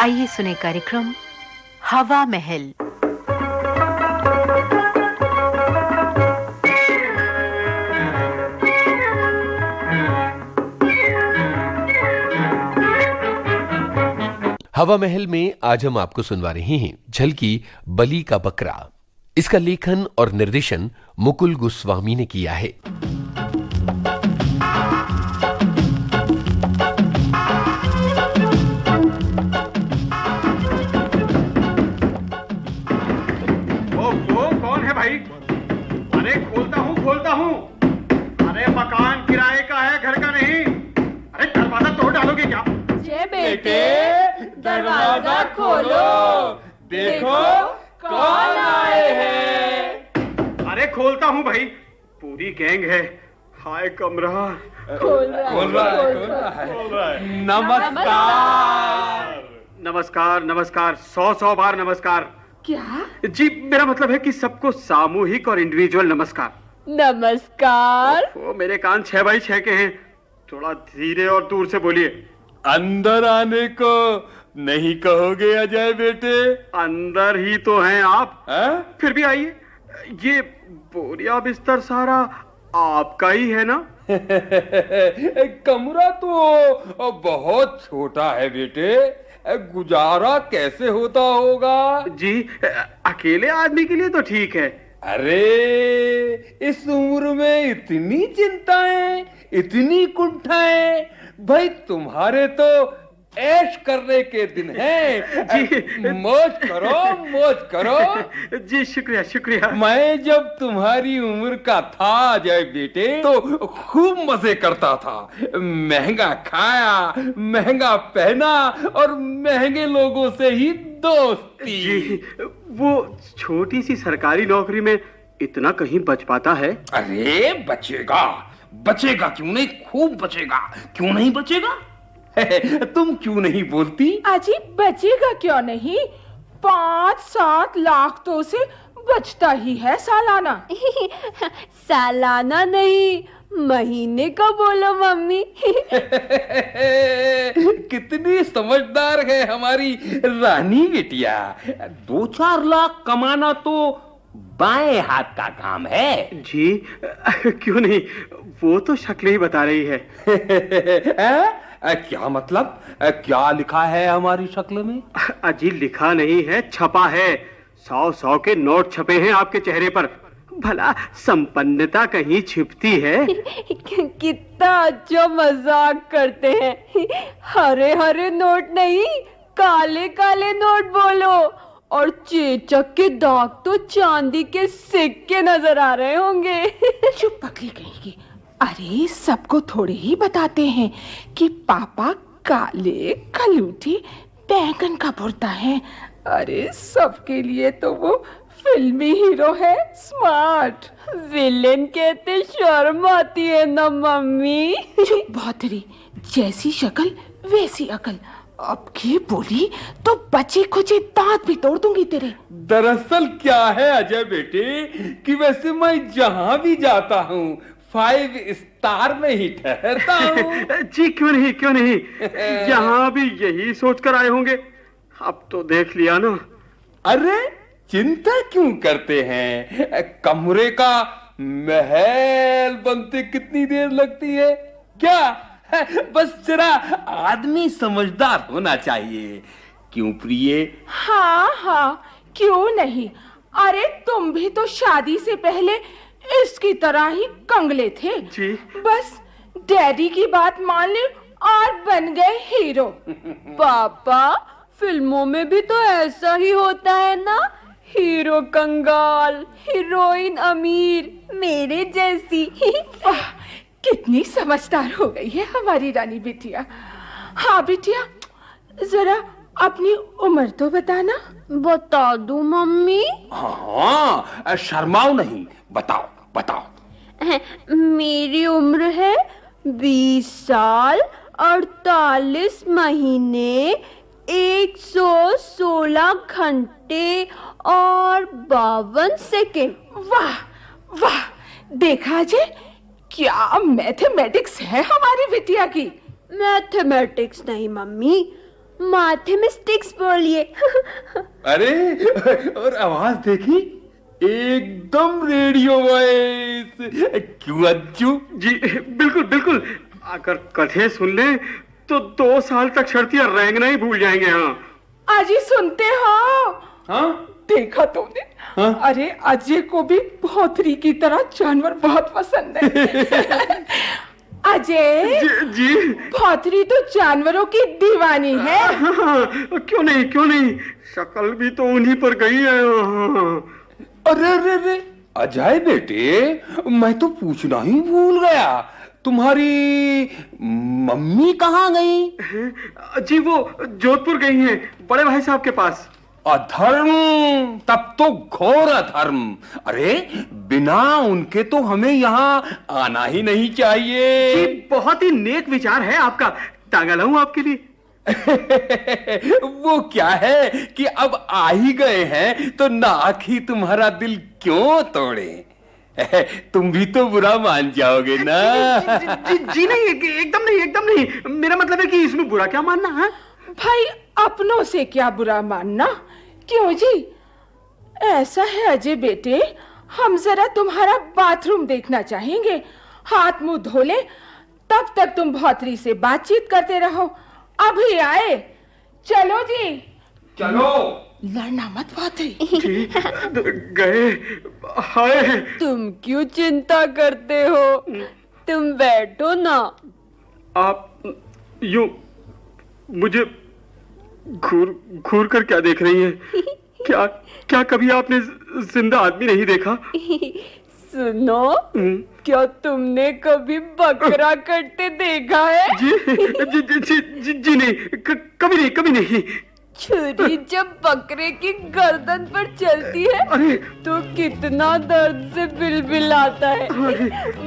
आइए सुने कार्यक्रम हवा महल। हवा महल में आज हम आपको सुनवा रहे हैं झलकी बली का बकरा। इसका लेखन और निर्देशन मुकुल गोस्वामी ने किया है। खोलो देखो कौन आए हैं? अरे खोलता हूँ भाई पूरी गैंग है। हाय कमरा। खोल रहा खोल रहा है, खोल रहा है। नमस्कार। नमस्कार नमस्कार सौ सौ बार नमस्कार। क्या? जी मेरा मतलब है कि सबको सामूहिक और इंडिविजुअल नमस्कार। नमस्कार। वो मेरे कान छह बाई छह के हैं। थोड़ा धीरे और दूर से बोलिए। अंदर आने को नहीं कहोगे अजय बेटे? अंदर ही तो हैं आप। हैं? फिर भी आइए। ये बोरिया बिस्तर सारा आपका ही है ना? कमरा तो बहुत छोटा है बेटे। गुजारा कैसे होता होगा? जी अकेले आदमी के लिए तो ठीक है। अरे इस उम्र में इतनी चिंताएँ इतनी कुंठाएँ। भाई तुम्हारे तो ऐश करने के दिन हैं। जी। मौज करो मौज करो। जी शुक्रिया शुक्रिया। मैं जब तुम्हारी उम्र का था अजय बेटे तो खूब मज़े करता था। महँगा खाया महँगा पहना और महँगे लोगों से ही दोस्ती। जी वो छोटी सी सरकारी नौकरी में इतना कहीं बच पाता है? अरे बचेगा। बचेगा क्यों नहीं? खूब बचेगा। क्यों नहीं बचेगा? तुम क्यों नहीं बोलती? अजी बचेगा क्यों नहीं? पाँच सात लाख तो उसे बचता ही है सालाना। सालाना नहीं महीने का बोलो मम्मी। कितनी समझदार है हमारी रानी बिटिया। दो चार लाख कमाना तो बाएँ हाथ का काम है। जी क्यों नहीं? वो तो शक्ल ही बता रही है। हैं? क्या मतलब? क्या लिखा है हमारी शक्ल में? अजी लिखा नहीं है छपा है। सौ सौ के नोट छपे हैं आपके चेहरे पर। भला संपन्नता कहीं छिपती है? कितना अच्छा मज़ाक करते हैं। हरे हरे नोट नहीं काले काले नोट बोलो। और चेचक के दाग तो चांदी के सिक्के नज़र आ रहे होंगे। चुप पकड़ी कहेगी अरे सबको थोड़े ही बताते हैं कि पापा काले कलूठी बैंगन का बुरता है। अरे सबके लिए तो वो फिल्मी हीरो है स्मार्ट। विलेन कहते शर्म आती है ना मम्मी? भौतरी जैसी शक्ल वैसी अकल। अब की बोली तो बची खुची दांत भी तोड़ दूँगी तेरे। दरअसल क्या है अजय बेटे कि वैसे मैं जहाँ भी जाता हूँ फाइव स्टार में ही ठहरता हूँ। जी क्यों नहीं क्यों नहीं? यहाँ भी यही सोचकर आए होंगे अब तो देख लिया ना। अरे चिंता क्यों करते हैं? कमरे का महल बनते कितनी देर लगती है? क्या? बस जरा आदमी समझदार होना चाहिए। क्यों प्रिय? हाँ हाँ क्यों नहीं? अरे तुम भी तो शादी से पहले इसकी तरह ही कंगले थे। जी। बस डैडी की बात मान ली और बन गए हीरो। पापा फ़िल्मों में भी तो ऐसा ही होता है ना? हीरो कंगाल हीरोइन अमीर मेरे जैसी। वाह कितनी समझदार हो गई है हमारी रानी बिटिया। हाँ बिटिया जरा अपनी उम्र तो बताना। बता दू मम्मी। हाँ शर्माओ नहीं बताओ। बताओ। मेरी उम्र है बीस साल अड़तालीस महीने एक सौ सोलह घंटे और बावन सेकेंड। वाह वाह देखा जे क्या मैथमेटिक्स है हमारी बिटिया की? मैथमेटिक्स नहीं मम्मी माथे में स्टिक्स बोलिए। अरे और आवाज़ देखी? एकदम रेडियो वॉइस। क्यों अच्छू जी बिल्कुल बिल्कुल। अगर कथे सुन ले तो दो साल तक शर्तियाँ रेंगना ही भूल जाएँगे हाँ। अजी सुनते हो? हाँ? देखा तुमने हाँ? अरे अजय को भी भौतरी की तरह जानवर बहुत पसंद है। अजय जी, जी। भौतरी तो जानवरों की दीवानी है हाँ, हाँ, क्यों नहीं क्यों नहीं? शक्ल भी तो उन्हीं पर गई है हाँ, हाँ। अरे अरे अरे अजय बेटे मैं तो पूछना ही भूल गया। तुम्हारी मम्मी कहाँ गई? जी वो जोधपुर गई हैं बड़े भाई साहब के पास। अधर्म तब तो घोर अधर्म। अरे बिना उनके तो हमें यहाँ आना ही नहीं चाहिए। जी बहुत ही नेक विचार है आपका। टांगा लाऊं आपके लिए? वो क्या है कि अब आ ही गए हैं तो नाक ही तुम्हारा दिल क्यों तोड़े? तुम भी तो बुरा मान जाओगे ना। जी, जी जी, जी नहीं एकदम नहीं एकदम नहीं। मेरा मतलब है कि इसमें बुरा क्या मानना है? भाई अपनों से क्या बुरा मानना? क्यों जी? ऐसा है अजय बेटे। हम जरा तुम्हारा बाथरूम देखना चाहेंगे। हाथ मुँह धो ले तब तक तुम भौतरी से बातचीत करते रहो। अभी आए। चलो जी। चलो। लड़ना मत जी, गए। हाय तुम क्यों चिंता करते हो? तुम बैठो ना। आप यूँ मुझे घूर घूर कर क्या देख रही हैं? क्या क्या कभी आपने ज़िंदा आदमी नहीं देखा? सुनो हम्म, क्या तुमने कभी बकरा कटते देखा है? जी जी जी जी, जी, जी नहीं क- कभी नहीं कभी नहीं। छुरी जब बकरे की गर्दन पर चलती है अरे। तो कितना दर्द से बिलबिलाता है।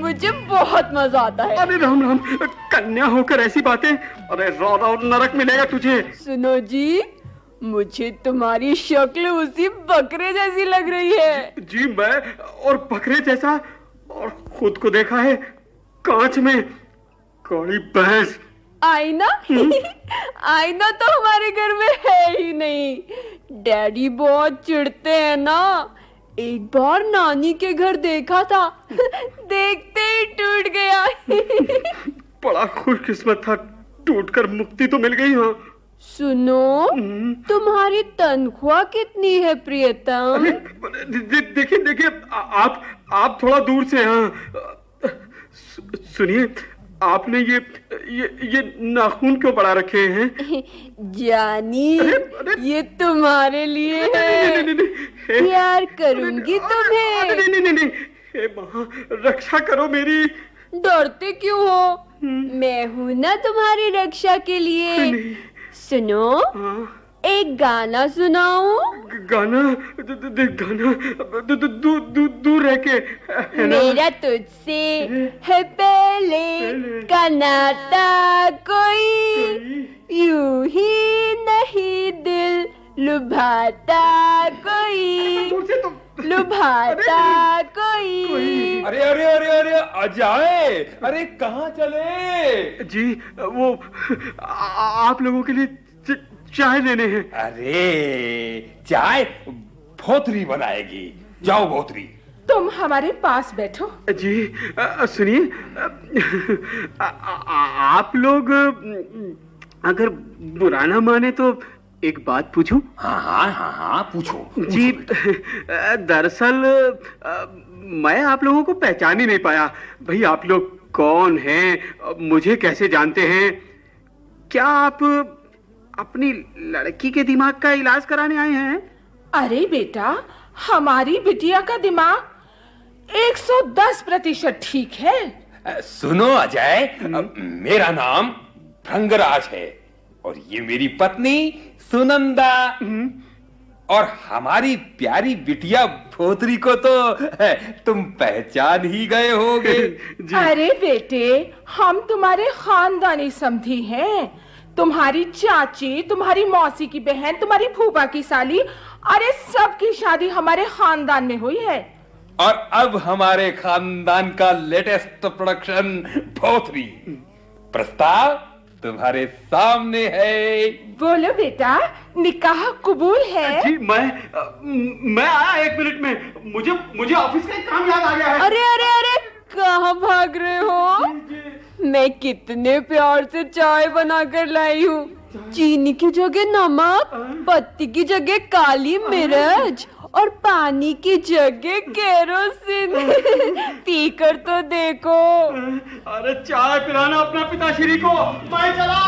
मुझे बहुत मज़ा आता है। अरे राम राम कन्या होकर ऐसी बातें अरे रो रो नरक मिलेगा तुझे। सुनो जी मुझे तुम्हारी शक्ल उसी बकरे जैसी लग रही है। जी मैं और बकरे जैसा और खुद को देखा है कांच में। कौड़ी भैंस आईना? आईना तो हमारे घर में है ही नहीं। डैडी बहुत चिढ़ते हैं ना। एक बार नानी के घर देखा था। देखते ही टूट गया। बड़ा खुशकिस्मत था। टूटकर मुक्ति तो मिल गई हाँ। सुनो तुम्हारी तनख्वाह कितनी है प्रियतम? दे- दे- देखिए देखिए आप आप थोड़ा दूर से हाँ। सुनिए आपने ये ये ये नाखून क्यों बढ़ा रखे हैं? जानी अरे- ये तुम्हारे लिए है। नहीं, नहीं, प्यार करूँगी तुम्हें। नहीं नहीं नहीं नहीं। हे माँ रक्षा करो मेरी। डरते क्यों हो? मैं हूँ ना तुम्हारी रक्षा के लिए। सुनो। हाँ। एक गाना सुनाओ गाना? द- द- द- गाना दूर दूर दूर रह के मेरा तुझसे है। पहले का नाता कोई? यूँ ही नहीं दिल लुभाता कोई। लुभाता कोई। अरे अरे अरे अरे अजय अरे कहाँ चले? जी वो आ- आप लोगों के लिए च- चाय लेने हैं। अरे चाय भोतरी बनाएगी। जाओ भोतरी। तुम हमारे पास बैठो। जी सुनिए आप लोग अगर बुरा ना माने तो एक बात पूछूँ? हाँ हाँ हाँ हाँ पूछो जी दरअसल मैं आप लोगों को पहचान ही नहीं पाया। भाई आप लोग कौन हैं? मुझे कैसे जानते हैं? क्या आप अपनी लड़की के दिमाग का इलाज कराने आए हैं? अरे बेटा हमारी बिटिया का दिमाग 110 प्रतिशत ठीक है। सुनो अजय। मेरा नाम भृंगराज है। और ये मेरी पत्नी सुनंदा। और हमारी प्यारी बिटिया भोतरी को तो तुम पहचान ही गए होगे। अरे बेटे हम तुम्हारे खानदानी समधी हैं। तुम्हारी चाची तुम्हारी मौसी की बहन तुम्हारी फूफा की साली अरे सबकी शादी हमारे खानदान में हुई है। और अब हमारे खानदान का लेटेस्ट प्रोडक्शन भोतरी। प्रस्ताव तुम्हारे सामने है। बोलो बेटा निकाह कबूल है? जी मैं मैं आया एक मिनट में। मुझे मुझे ऑफ़िस का एक काम याद आ गया है। अरे अरे अरे कहाँ भाग रहे हो? मैं कितने प्यार से चाय बनाकर लाई हूँ। चीनी की जगह नमक पत्ती की जगह काली मिर्च और पानी की जगह केरोसिन। पीकर तो देखो। अरे चाय पिलाना अपना पिताश्री को। मैं चला।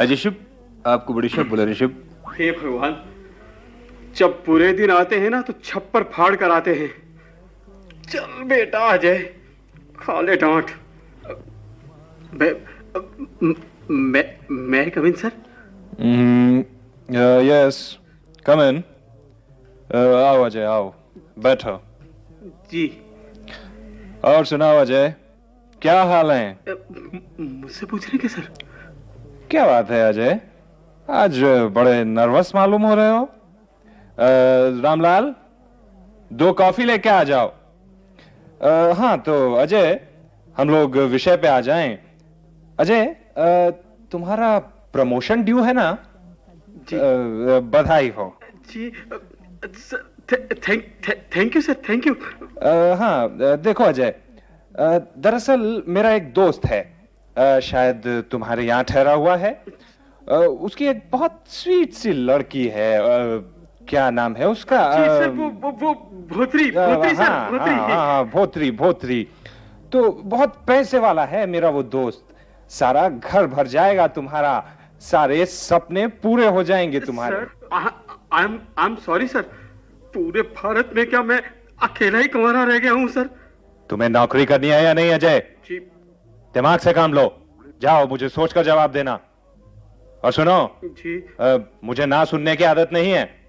अजय शुभ आपको बड़ी शुभ बोला ऋषभ हे भगवान जब पूरे दिन आते हैं ना तो छप्पर फाड़ कर आते हैं। चल बेटा अजय खा ले डांट। मैं मैं मैं come in sir yes come in आओ अजय आओ. बैठो. जी। और सुनाओ अजय क्या हाल है? मुझसे पूछ रहे क्या सर क्या बात है अजय? आज बड़े नर्वस मालूम हो रहे हो। अ, रामलाल दो कॉफ़ी लेके आ जाओ। अ, हाँ तो अजय हम लोग विषय पे आ जाएँ। अजय तुम्हारा प्रमोशन ड्यू है ना? जी। बधाई हो। जी thank you sir thank you हाँ देखो अजय दरअसल मेरा एक दोस्त है। अ, शायद तुम्हारे यहाँ ठहरा हुआ है। अ, उसकी एक बहुत स्वीट सी लड़की है। अ, क्या नाम है उसका? जी सर वो वो वो भोतरी अ, सर हाँ, भोतरी। हाँ, हाँ, भोतरी भोतरी। तो बहुत पैसे वाला है मेरा वो दोस्त। सारा घर भर जाएगा तुम्हारा। सारे सपने पूरे हो जाएँगे तुम्हारे। I am I am sorry sir पूरे भारत में क्या मैं अकेला ही कुंवारा रह गया हूँ सर तुम्हें नौकरी करनी है या नहीं अजय? दिमाग से काम लो। जाओ मुझे सोचकर जवाब देना। और सुनो जी। अ, मुझे ना सुनने की आदत नहीं है।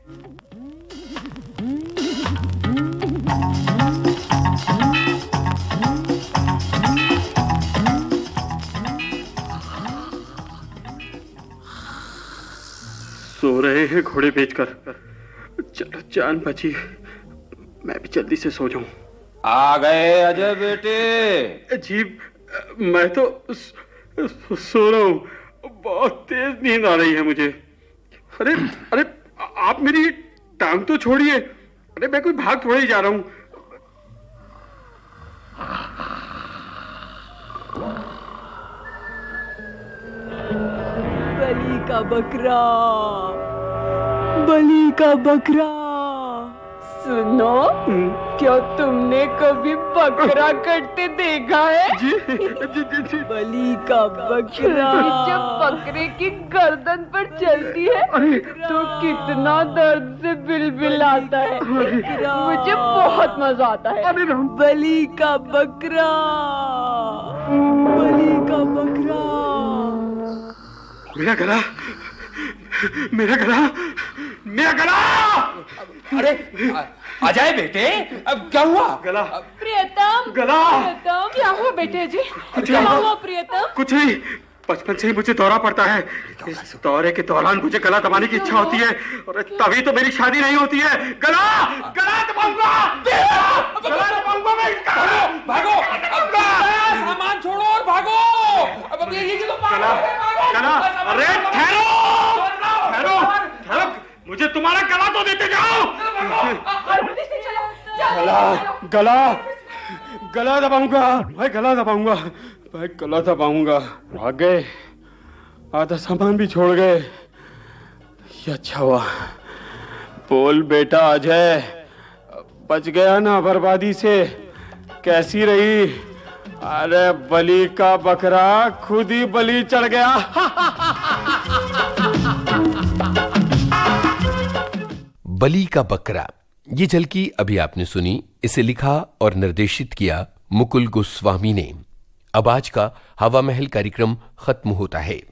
हैं घोड़े बेचकर। चलो जान बची। मैं भी जल्दी से सो जाऊँ। आ गए अजय बेटे। जी मैं तो सो सो रहा हूँ। बहुत तेज नींद आ रही है मुझे। अरे अरे आप मेरी टांग तो छोड़िए। अरे मैं कोई भाग थोड़ा ही जा रहा हूँ। बलि का बकरा। बलि का बकरा। सुनो क्या तुमने कभी बकरा कटते देखा है? जी जी जी जी। बलि का बकरा। जब बकरे की गर्दन पर चलती है तो कितना दर्द से बिलबिल आता है। मुझे बहुत मज़ा आता है। बलि का बकरा। बलि का बकरा। मेरा गला मेरा गला। मेरा गला! अरे अ- अजय बेटे अब क्या हुआ? गला। प्रियतम गला। प्रियतम क्या हुआ बेटे जी। कुछ क्या हुआ प्रियतम? कुछ नहीं। बचपन से ही मुझे दौरा पड़ता है। इस दौरे के दौरान मुझे गला दबाने की इच्छा होती है और तभी तो मेरी शादी नहीं होती है। गला! गला दबाऊँगा! गला! दबाऊँगा मैं इसका। भागो अब सामान छोड़ो और भागो। अब अब ये ये तो गला। गला। अरे ठहरो। ठहरो। ठहरो। मुझे तुम्हारा गला तो देते जाओ। गला गला गला दबाऊँगा, मैं गला दबाऊँगा, मैं गला दबाऊँगा। भाग गए, आधा सामान भी छोड़ गए। ये अच्छा हुआ। बोल बेटा अजय बच गया ना बर्बादी से। कैसी रही? अरे बलि का बकरा, खुद ही बलि चढ़ गया। बली का बकरा। ये झलकी अभी आपने सुनी, इसे लिखा और निर्देशित किया मुकुल गोस्वामी ने। अब आज का हवा महल कार्यक्रम खत्म होता है।